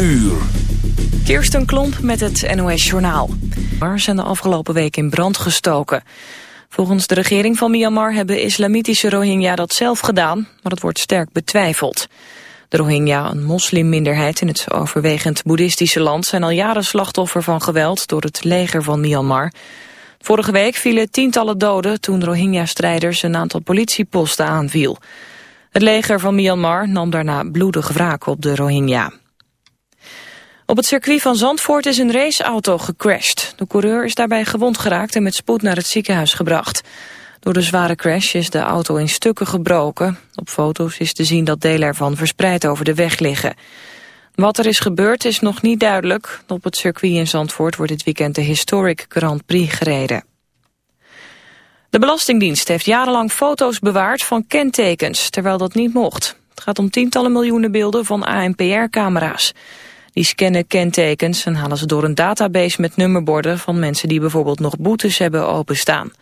uur. Kirsten Klomp met het NOS-journaal. zijn de afgelopen week in brand gestoken. Volgens de regering van Myanmar hebben islamitische Rohingya dat zelf gedaan, maar dat wordt sterk betwijfeld. De Rohingya, een moslimminderheid in het overwegend boeddhistische land, zijn al jaren slachtoffer van geweld door het leger van Myanmar. Vorige week vielen tientallen doden toen Rohingya-strijders een aantal politieposten aanviel. Het leger van Myanmar nam daarna bloedig wraak op de Rohingya. Op het circuit van Zandvoort is een raceauto gecrashed. De coureur is daarbij gewond geraakt en met spoed naar het ziekenhuis gebracht. Door de zware crash is de auto in stukken gebroken. Op foto's is te zien dat delen ervan verspreid over de weg liggen. Wat er is gebeurd is nog niet duidelijk. Op het circuit in Zandvoort wordt dit weekend de Historic Grand Prix gereden. De Belastingdienst heeft jarenlang foto's bewaard van kentekens, terwijl dat niet mocht. Het gaat om tientallen miljoenen beelden van ANPR-camera's. Die scannen kentekens en halen ze door een database met nummerborden van mensen die bijvoorbeeld nog boetes hebben openstaan.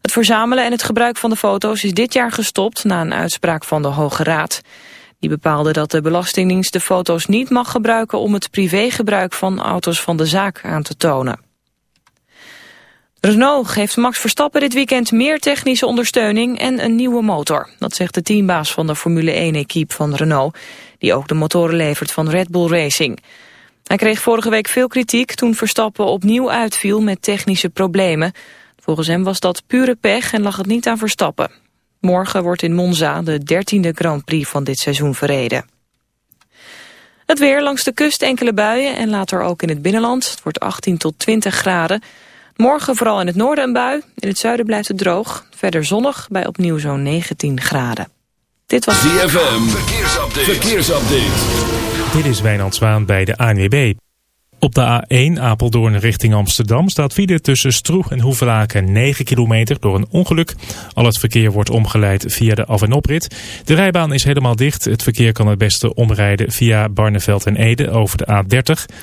Het verzamelen en het gebruik van de foto's is dit jaar gestopt na een uitspraak van de Hoge Raad. Die bepaalde dat de Belastingdienst de foto's niet mag gebruiken om het privégebruik van auto's van de zaak aan te tonen. Renault geeft Max Verstappen dit weekend meer technische ondersteuning en een nieuwe motor. Dat zegt de teambaas van de Formule 1-equipe van Renault, die ook de motoren levert van Red Bull Racing. Hij kreeg vorige week veel kritiek toen Verstappen opnieuw uitviel met technische problemen. Volgens hem was dat pure pech en lag het niet aan Verstappen. Morgen wordt in Monza de dertiende Grand Prix van dit seizoen verreden. Het weer langs de kust enkele buien en later ook in het binnenland. Het wordt 18 tot 20 graden. Morgen vooral in het noorden een bui. In het zuiden blijft het droog. Verder zonnig bij opnieuw zo'n 19 graden. Dit was ZFM. Verkeersupdate. Verkeersupdate. Dit is Wijnand Zwaan bij de ANWB. Op de A1 Apeldoorn richting Amsterdam staat file tussen Stroeg en Hoevelaken 9 kilometer door een ongeluk. Al het verkeer wordt omgeleid via de af- en oprit. De rijbaan is helemaal dicht. Het verkeer kan het beste omrijden via Barneveld en Ede over de A30.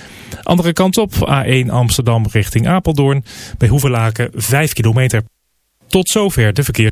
Andere kant op A1 Amsterdam richting Apeldoorn. Bij Hoevelaken 5 kilometer. Tot zover de verkeer.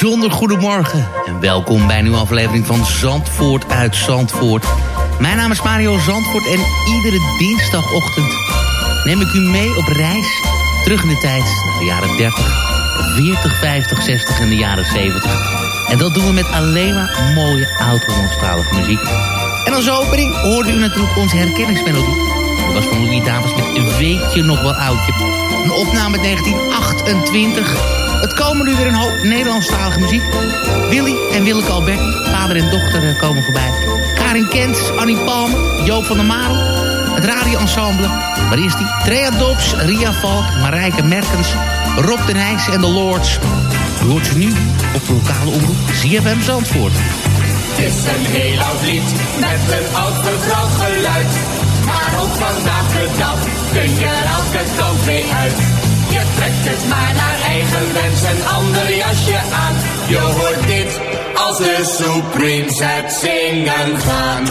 Bijzonder goedemorgen en welkom bij een nieuwe aflevering van Zandvoort uit Zandvoort. Mijn naam is Mario Zandvoort en iedere dinsdagochtend neem ik u mee op reis terug in de tijd naar de jaren 30, 40, 50, 60 en de jaren 70. En dat doen we met alleen maar mooie oud-Hollandstalige muziek. En als opening hoorde u natuurlijk onze herkenningsmelodie. Dat was van Louis Davis met Weet je nog wel oudje. Een opname uit 1928. Het komen nu weer een hoop Nederlandstalige muziek. Willy en Willeke Alberti, vader en dochter, eh, komen voorbij. Karin Kent, Annie Palmer, Joop van der Marel. Het radioensemble. Waar is die? Trea Dobbs, Ria Valk, Marijke Merkens, Rob den Nijs en de Lords. U hoort ze nu op lokale omroep ZFM Zandvoort. Het is een heel oud lied met een oud geluid. Maar ook vandaag de dag kun je mee uit. Je trekt het maar naar eigen wens een ander jasje aan. Je hoort dit als de Supremes het zingen gaan.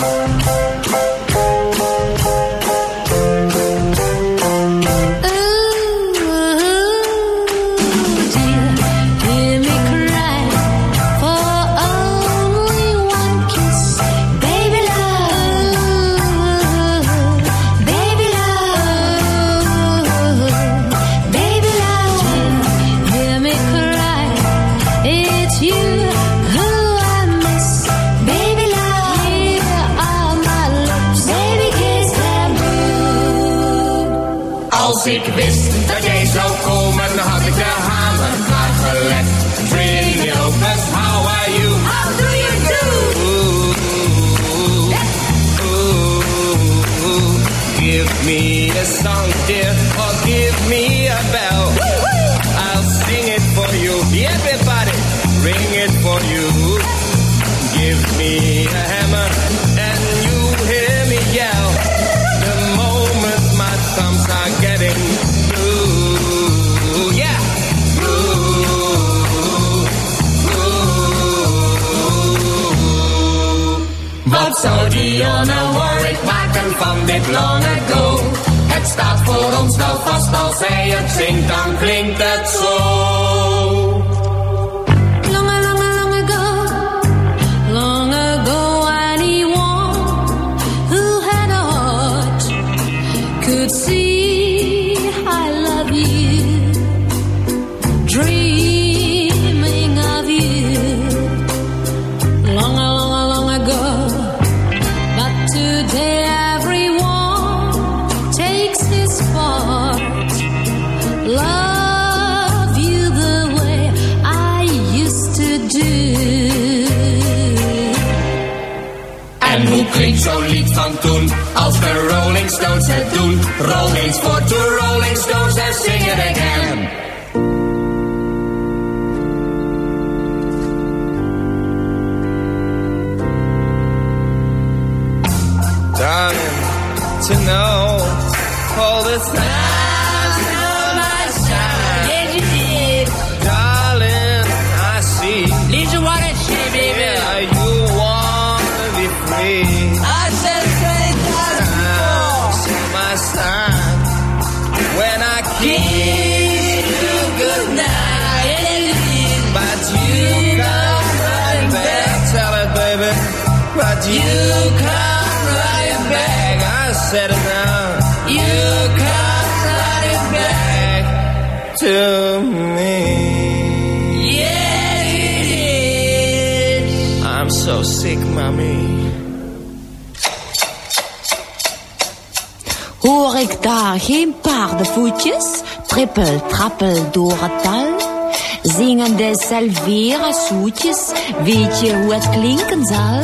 Dionne Warwick maken van dit long ago? Het staat voor ons wel vast, als zij het zingt, dan klinkt het zo. Stones het doen? Roll eens voor de Rolling Stones en sing it again. Darling, to know all the signs Hoor ik daar geen paardenvoetjes? Trippel, trappel door het dal. Zingende Salvera zoetjes, weet je hoe het klinken zal?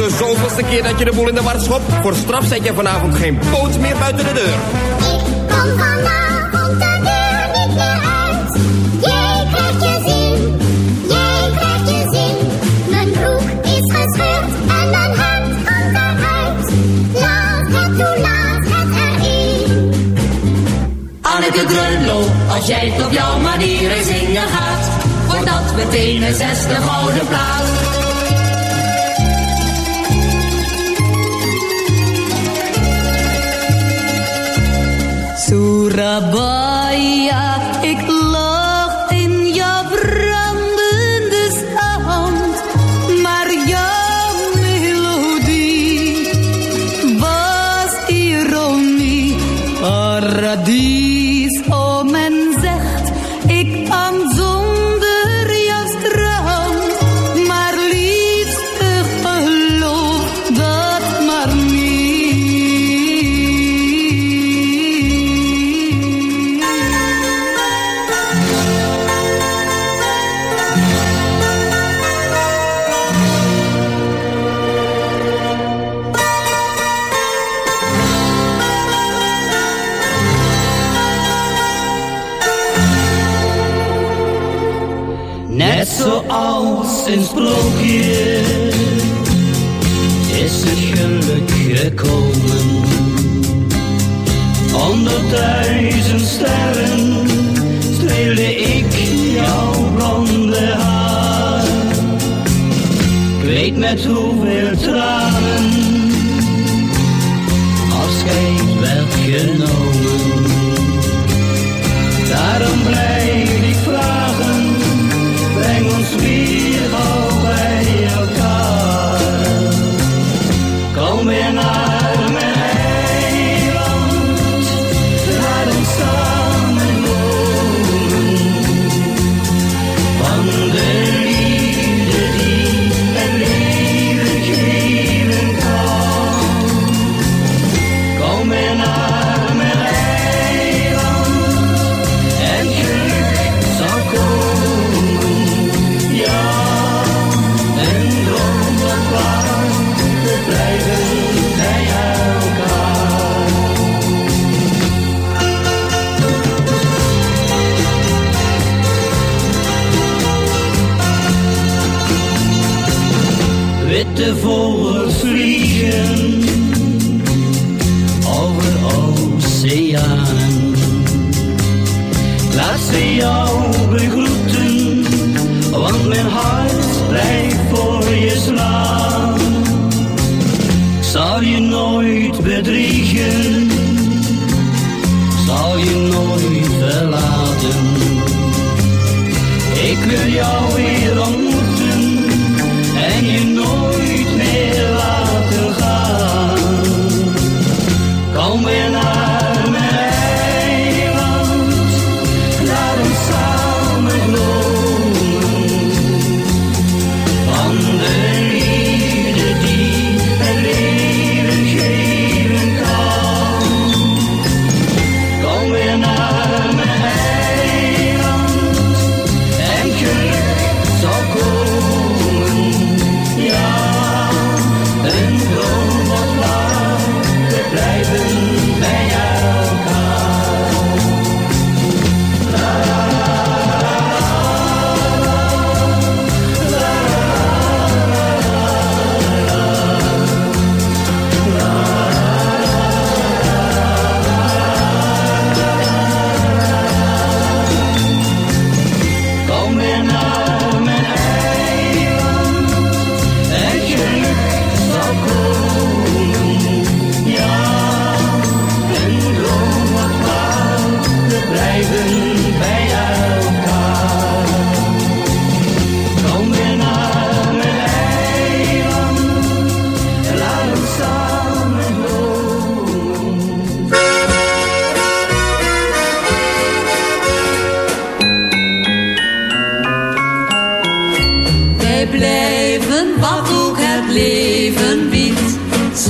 De zoveelste keer dat je de boel in de war schopt. Voor straf zet je vanavond geen poot meer buiten de deur. Ik kom vanavond de deur niet meer uit. Jij krijgt je zin, jij krijgt je zin. Mijn broek is gescheurd en mijn hemd komt eruit. Laat het toe, laat het erin. Anneke Grunlo, als jij het op jouw manier zingen gaat, wordt dat meteen een zesde gouden plaat. Surabaya, ik lag in jouw brandende strand, maar jouw melodie was ironie, net hoeveel tranen. witte vogels vliegen over oceanen. Laat ze jou begroeten, want mijn hart blijft voor je slaan. Zal je nooit bedriegen, zal je nooit verlaten. Ik wil jou weer ontmoeten en je nooit. when I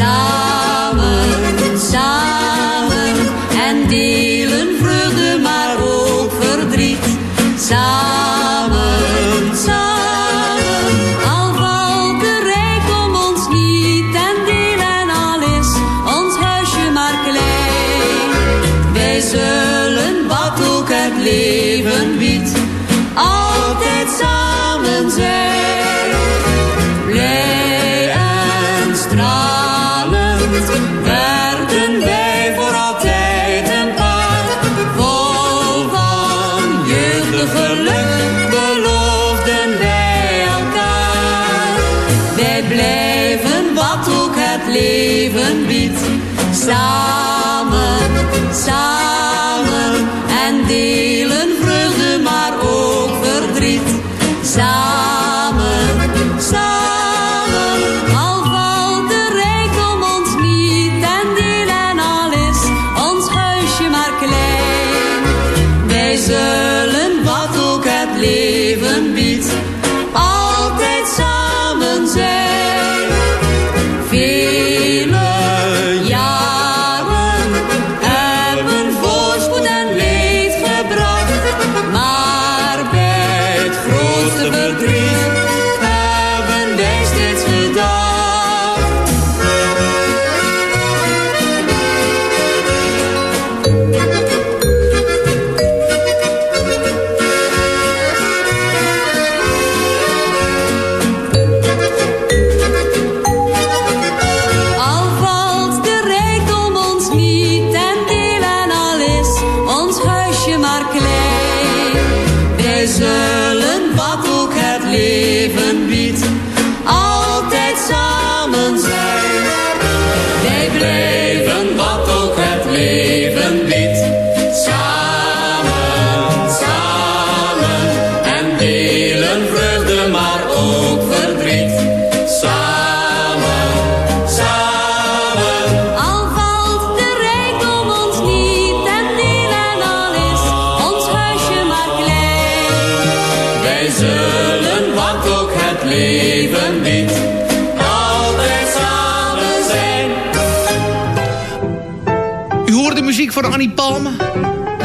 Now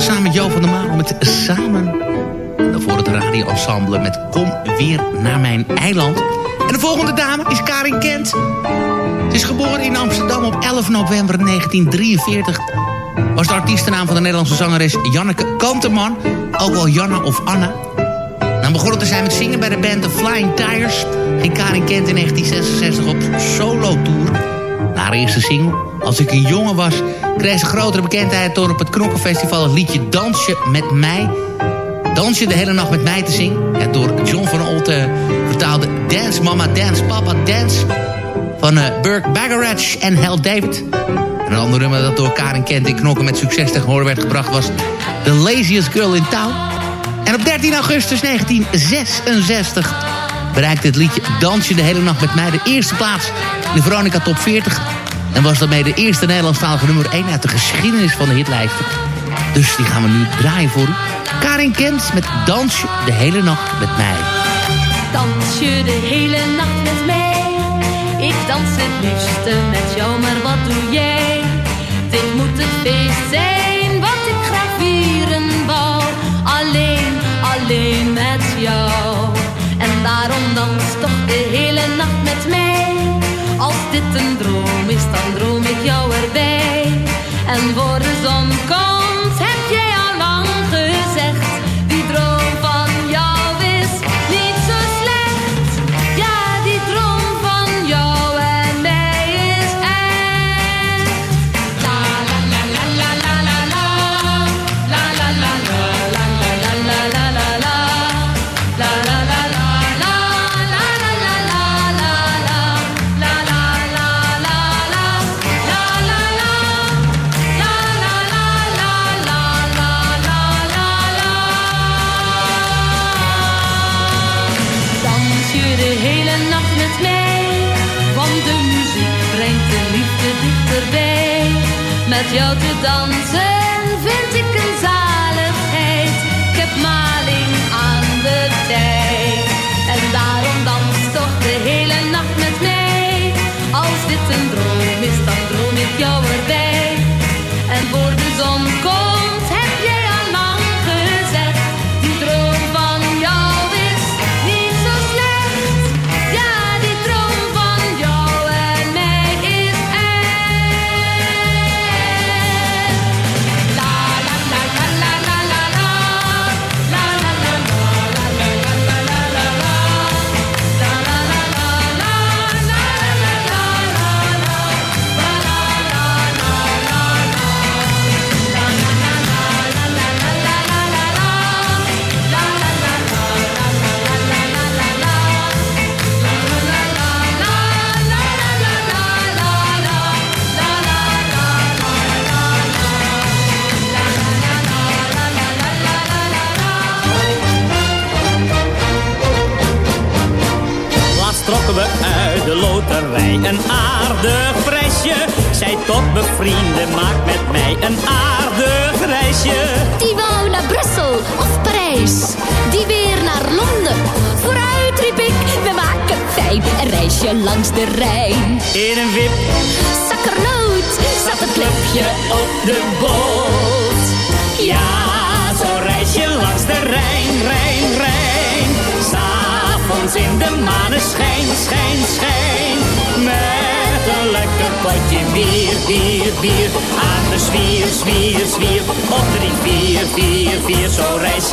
Samen met Jo van der Maan met Samen. En daarvoor het radioensemble met Kom weer naar mijn eiland. En de volgende dame is Karin Kent. Ze is geboren in Amsterdam op 11 november 1943. Was de artiestennaam van de Nederlandse zangeres Janneke Kanteman. Ook wel Janna of Anna. Dan begonnen te zijn met zingen bij de band The Flying Tires. Ging Karin Kent in 1966 op solo-tour. Na haar eerste single, Als ik een jongen was... kreeg ze grotere bekendheid door op het Knokkenfestival... het liedje Dansje met mij... Dansje de hele nacht met mij te zingen. En door John van Olte vertaalde Dance Mama Dance Papa Dance... van uh, Burke Bagarach en Hal David. En een ander nummer dat door Karin Kent in Knokken met succes tegen horen werd gebracht... was The Laziest Girl in Town. En op 13 augustus 1966 bereikte het liedje Dansje de hele nacht met mij de eerste plaats in de Veronica Top 40. En was daarmee de eerste Nederlandstalige nummer 1 uit de geschiedenis van de hitlijsten. Dus die gaan we nu draaien voor u. Karin Kent met Dansje de hele nacht met mij. Dans je de hele nacht met mij? Ik dans het liefste met jou, maar wat doe jij? Dit moet het feest zijn wat ik graag vieren wou. Alleen, alleen met jou. En daarom dans toch de hele nacht met mij. Als dit een droom is, dan droom ik jou erbij. En voor de zon komt,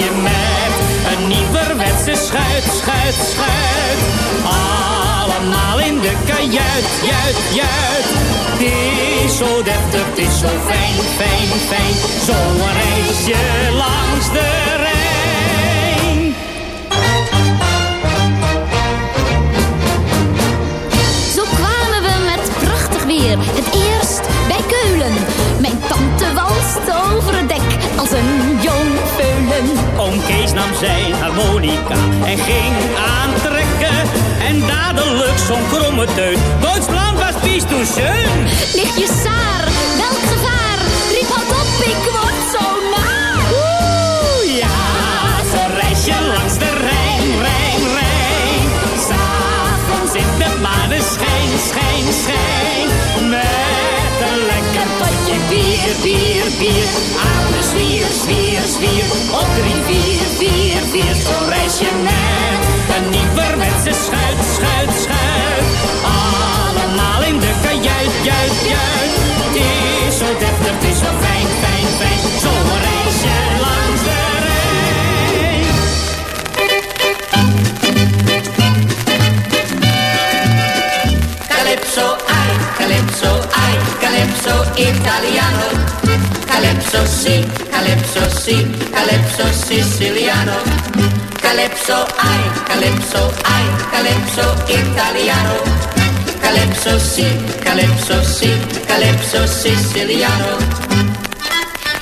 je met een nieuwerwetse schuit, schuit, schuit. Allemaal in de kajuit, juit, juit. Het is zo deftig, het is zo fijn, fijn, fijn. Zo reis je langs de Rijn. Zo kwamen we met prachtig weer, het eerst Keulen. Mijn tante walst over het dek als een jong veulen. Oom Kees nam zijn harmonica en ging aantrekken. En dadelijk zo'n kromme teut. Duitsland was pies toen schön. Je saar, zo fijn, fijn, fijn. Zo'n langs. Calypso, ai, calypso, ai, calypso italiano. Calypso, si, calypso, si, calypso siciliano. Calypso, ai, calypso, ai, calypso italiano. Calypso, si, calypso, si, calypso siciliano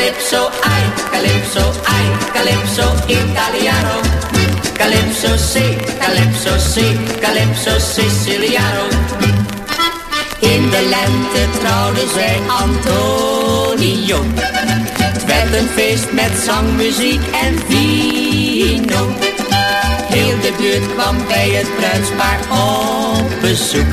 Calypso, ai, calypso, ai, calypso italiano. Calypso si, calypso si, calypso siciliano. In de lente trouwde zij Antonio. Het werd een feest met zang, muziek en vino. Heel de buurt kwam bij het bruidspaar op bezoek.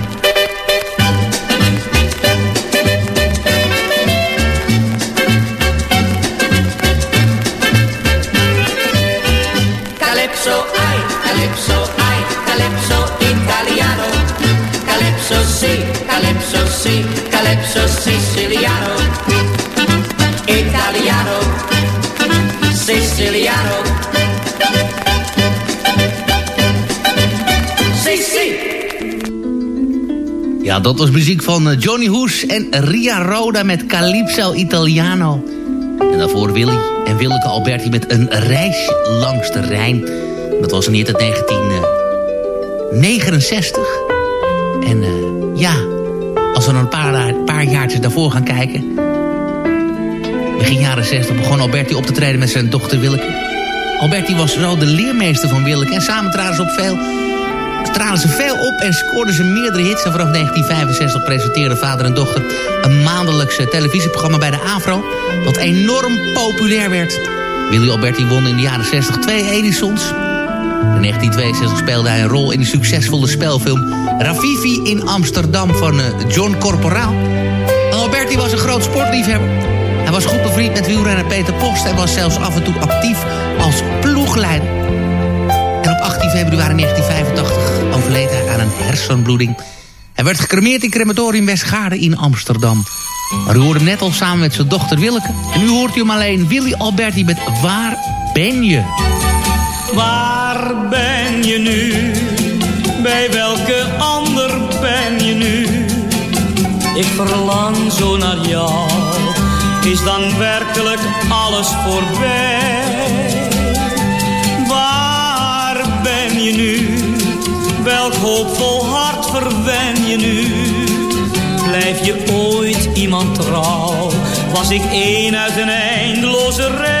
Calypso, ai, calypso, ai, calypso italiano. Calypso si, calypso si, calypso siciliano. Italiano, Siciliano. Si, si. Ja, dat was muziek van eh, Johnny Hoes en Ria Roda met Calypso Italiano. En daarvoor Willy en Willeke Alberti met een reis langs de Rijn. Dat was in het 1969. En eh, ja, als we een paar, paar jaartjes daarvoor gaan kijken... Begin jaren 60 begon Alberti op te treden met zijn dochter Willeke. Alberti was zo de leermeester van Willeke en samen traden ze op veel traden ze veel op en scoorden ze meerdere hits. En vanaf 1965 presenteerden vader en dochter een maandelijkse televisieprogramma bij de AVRO... dat enorm populair werd. Willy Alberti won in de jaren 60 twee Edisons. In 1962 speelde hij een rol in de succesvolle spelfilm Ravivi in Amsterdam van eh, John Corporaal. Alberti was een groot sportliefhebber. Hij was goed bevriend met wielrenner Peter Post... en was zelfs af en toe actief als ploegleider. En op 18 februari 1985 overleed hij aan een hersenbloeding. Hij werd gecremeerd in crematorium Westgaarde in Amsterdam. Maar u hoorde net al samen met zijn dochter Willeke. En nu hoort u hem alleen Willy Alberti met Waar ben je? Waar ben je nu? Bij welke ander ben je nu? Ik verlang zo naar jou. Is dan werkelijk alles voorbij? Waar ben je nu? Welk hoopvol hart verwen je nu? Blijf je ooit iemand trouw? Was ik één uit een eindeloze rij?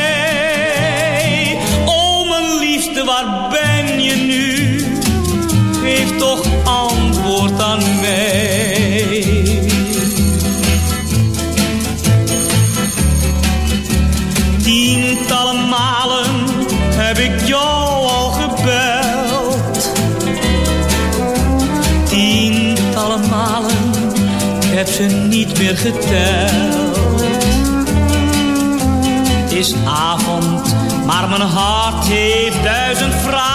Geef toch antwoord aan mij. Tientallen malen heb ik jou al gebeld. Tientallen malen, heb ze niet meer geteld. Het is avond, maar mijn hart heeft duizend vragen.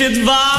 Het waar?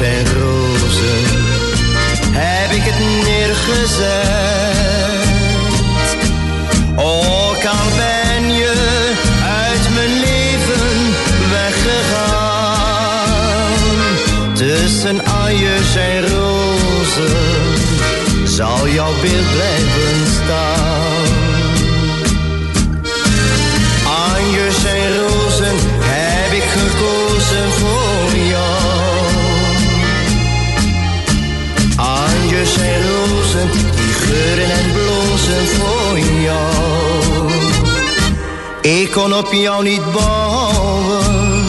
En rozen heb ik het neergezet. Ook al ben je uit mijn leven weggegaan. Tussen anjes en rozen zal jouw beeld blijven staan. Ik kon op jou niet bouwen,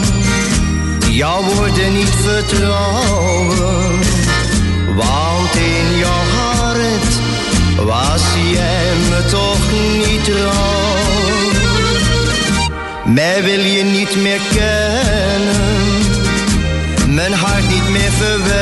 jouw woorden niet vertrouwen. Want in jouw hart was jij me toch niet trouw. Mij wil je niet meer kennen, mijn hart niet meer verwennen.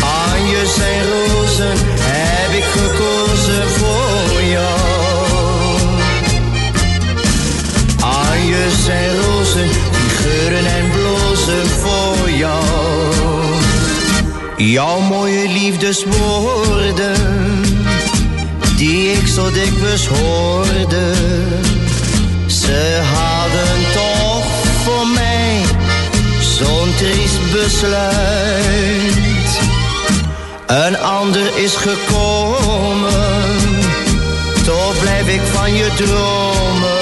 Anjes en rozen heb ik gekozen voor jou. Anjes en rozen, die geuren en blozen voor jou. Jouw mooie liefdeswoorden, die ik zo dikwijls hoorde. Een ander is gekomen, toch blijf ik van je dromen.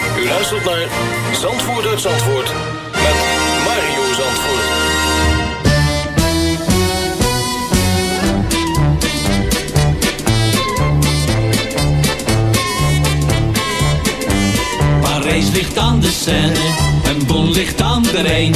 U luistert naar Zandvoort uit Zandvoort met Mario Zandvoort. Parijs ligt aan de Seine en Bon ligt aan de Rijn.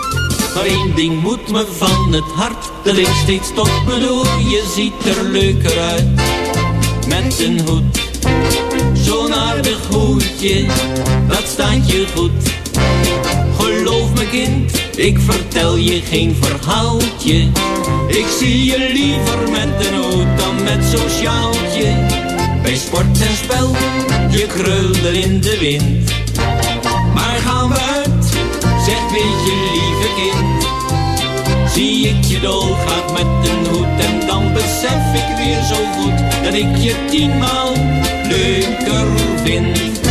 Maar één ding moet me van het hart, dat ik steeds tot me door. Je ziet er leuker uit, met een hoed. Zo'n aardig hoedje, dat staat je goed. Geloof me kind, ik vertel je geen verhaaltje. Ik zie je liever met een hoed dan met zo'n sjaaltje. Bij sport en spel, je krulde in de wind. Maar gaan we uit, zeg weet je Zie ik je dolgraag met een hoed en dan besef ik weer zo goed dat ik je tienmaal leuker vind.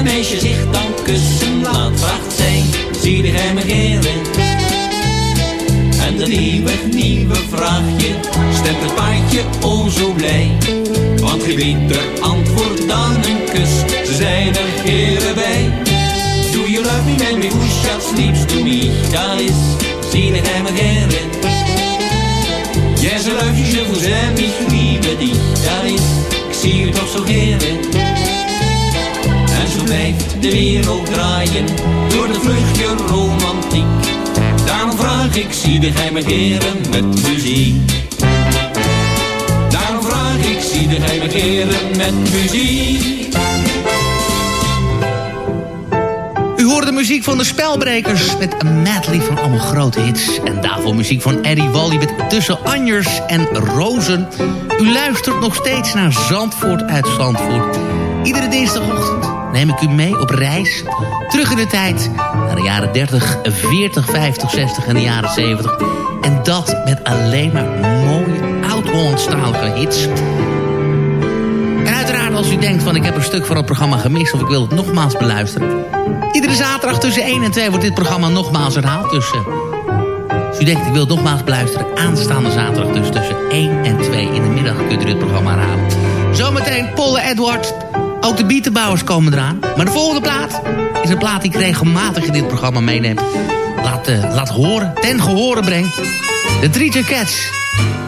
Een meisje zich dan kussen laat, vraagt zij, zie je hem heren? En een nieuwe, nieuwe vraagje stemt het paardje o zo blij. Want geen beter antwoord dan een kus, ze zijn er heren bij. Do you love me, man, me who shall sleeps to me? Dat is, zie je hem heren? Yes, I je vous aime, ich liebe dich. Dat is, ik zie je toch zo heren. Blijft de wereld draaien door de vluchtje romantiek. Daarom vraag ik, zie de geheime heren met muziek. Daarom vraag ik, zie de geheime heren met muziek. U hoort de muziek van de Spelbrekers met een medley van allemaal grote hits. En daarvoor muziek van Eddie Wally met Tussen Anjers en Rozen. U luistert nog steeds naar Zandvoort uit Zandvoort. Iedere dinsdagochtend neem ik u mee op reis. Terug in de tijd naar de jaren 30, 40, 50, 60 en de jaren 70. En dat met alleen maar mooie oud-Hollandstalige hits. En uiteraard als u denkt van ik heb een stuk van het programma gemist... of ik wil het nogmaals beluisteren. Iedere zaterdag tussen 1 en 2 wordt dit programma nogmaals herhaald. Dus eh, Als u denkt, ik wil nogmaals beluisteren, aanstaande zaterdag dus tussen 1 en 2 in de middag kunt u dit programma herhalen. Zometeen Polle Edward. Ook de bietenbouwers komen eraan. Maar de volgende plaat is een plaat die ik regelmatig in dit programma meeneem. Laat, eh, laat horen, ten gehore breng. De Three Cats.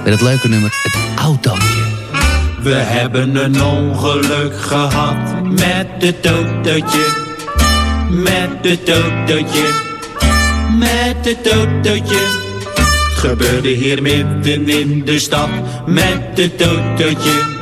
Met het leuke nummer, het autootje. We hebben een ongeluk gehad met het autootje. Met het autootje. Met het autootje. Gebeurde hier midden in de stad met het autootje.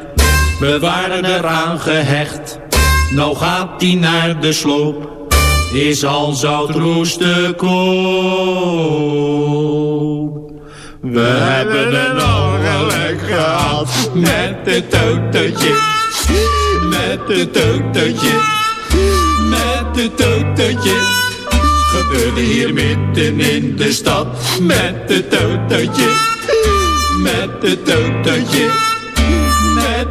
we waren eraan gehecht. Nou gaat die naar de sloop, is al zout roest koop. We hebben een ongeluk gehad. Met het autootje, met het autootje, met het autootje. Gebeurde hier midden in de stad. Met het autootje, met het autootje,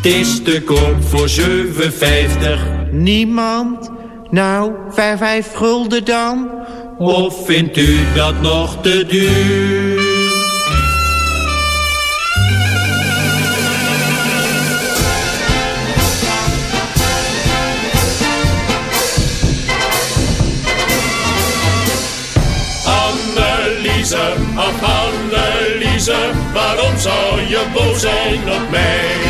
Het is te koop voor 7,50. Niemand? Nou, vijf, vijf gulden dan? Of vindt u dat nog te duur? Anneliese, ach Anneliese, waarom zou je boos zijn op mij?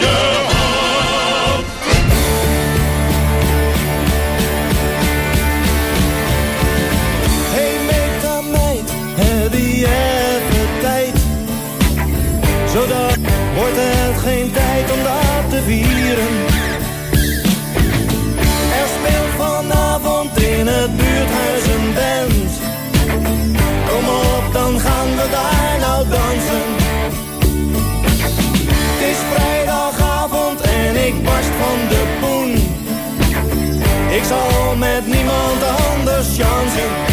Er speelt vanavond in het buurthuis een band. Kom op, dan gaan we daar nou dansen. Het is vrijdagavond en ik barst van de poen. Ik zal met niemand anders chansen.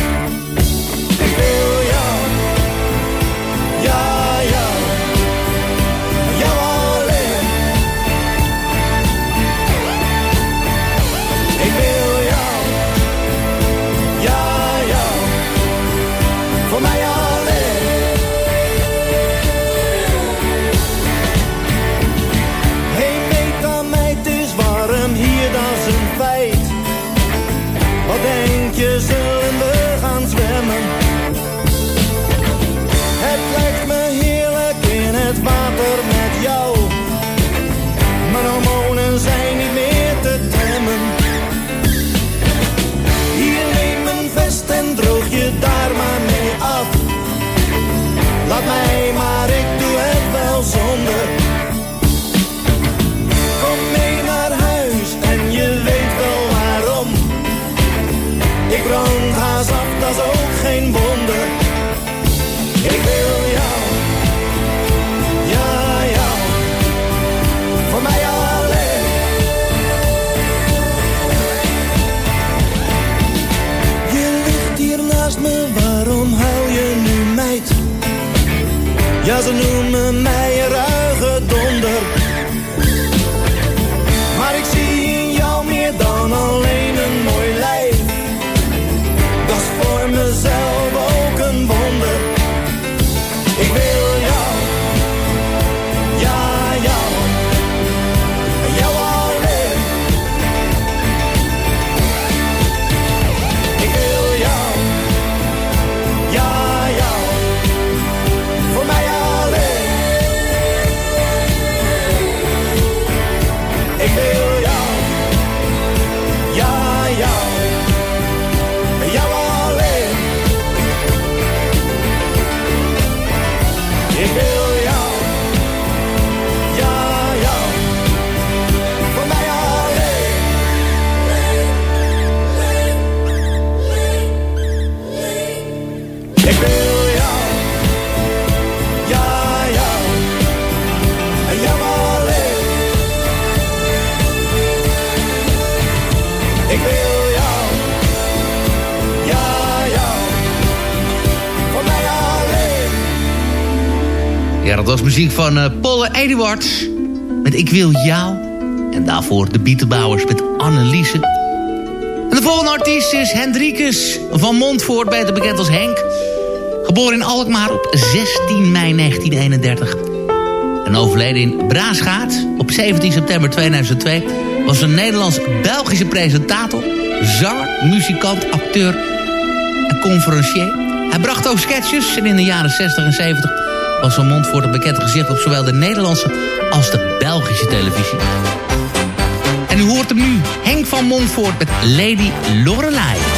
Was muziek van eh Polle Eduards. Met Ik wil jou. En daarvoor de Bietenbouwers met Anneliese. En de volgende artiest is Hendrikus van Montvoort, beter bekend als Henk. Geboren in Alkmaar op 16 mei 1931. En overleden in Braasgaat op 17 september 2002... was een Nederlands-Belgische presentator, zanger, muzikant, acteur en conferencier. Hij bracht ook sketches en in de jaren 60 en 70 was Van Montvoort een bekend gezicht op zowel de Nederlandse als de Belgische televisie. En u hoort hem nu, Henk van Montvoort met Lady Lorelei.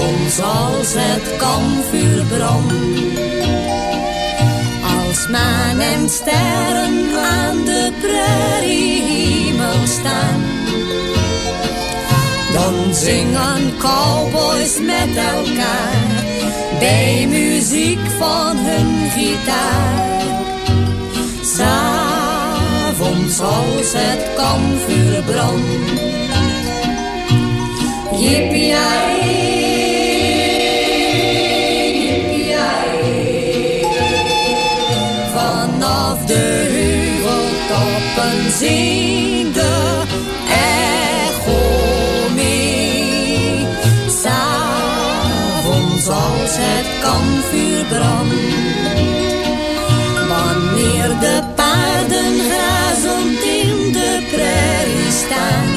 S'avonds als het kampvuur brandt. Als maan en sterren aan de prairiehemel staan. Dan zingen cowboys met elkaar. Bij muziek van hun gitaar. S'avonds als het kampvuur brandt Yippie de echo mee. S'avonds als het kampvuur brandt. Wanneer de paarden grazend in de prairie staan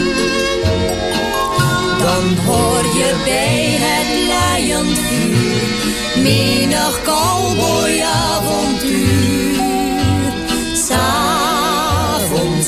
dan hoor je bij het laaiend vuur menig cowboyavontuur.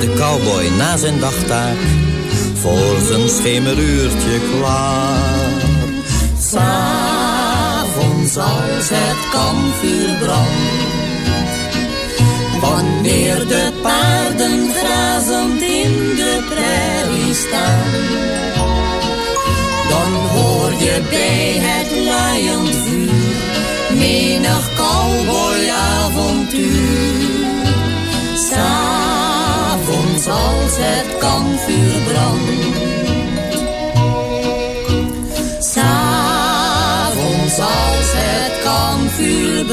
De cowboy na zijn dagtaak voor zijn schemeruurtje klaar. S'avonds als het kampvuur brandt. Wanneer de paarden grazend in de prairie staan. Dan hoor je bij het laaiend vuur menig cowboyavontuur. S'avonds als het kampvuur brandt. S'avonds als het kampvuur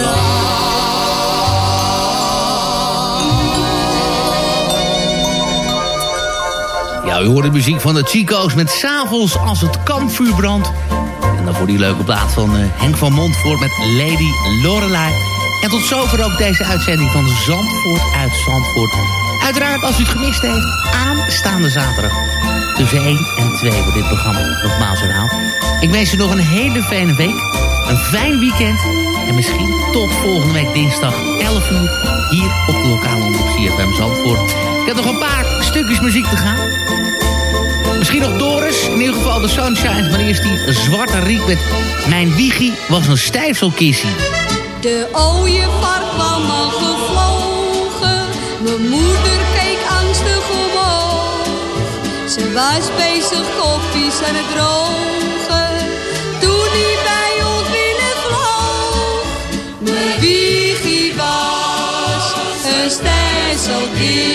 Ja, u hoort de muziek van de Chico's met S'avonds als het kampvuur brandt. En dan voor die leuke plaat van eh, Henk van Montvoort met Lady Lorelei. En tot zover ook deze uitzending van Zandvoort uit Zandvoort. Uiteraard, als u het gemist heeft, aanstaande zaterdag. Tussen 1 en 2 wordt dit programma nogmaals herhaald. Ik wens u nog een hele fijne week. Een fijn weekend. En misschien tot volgende week dinsdag 11 uur. Hier op de lokale omroep Zandvoort. Ik heb nog een paar stukjes muziek te gaan. Misschien nog Doris, in ieder geval de Sunshine. Maar eerst die zwarte riek met Mijn wiegie was een stijfselkissie. De ooievaar kwam al gevlogen. Mijn moeder keek angstig omhoog. Ze was bezig kopjes aan het drogen. Toen hij bij ons binnenvloog. Mijn wiegie was een stijfselkissie.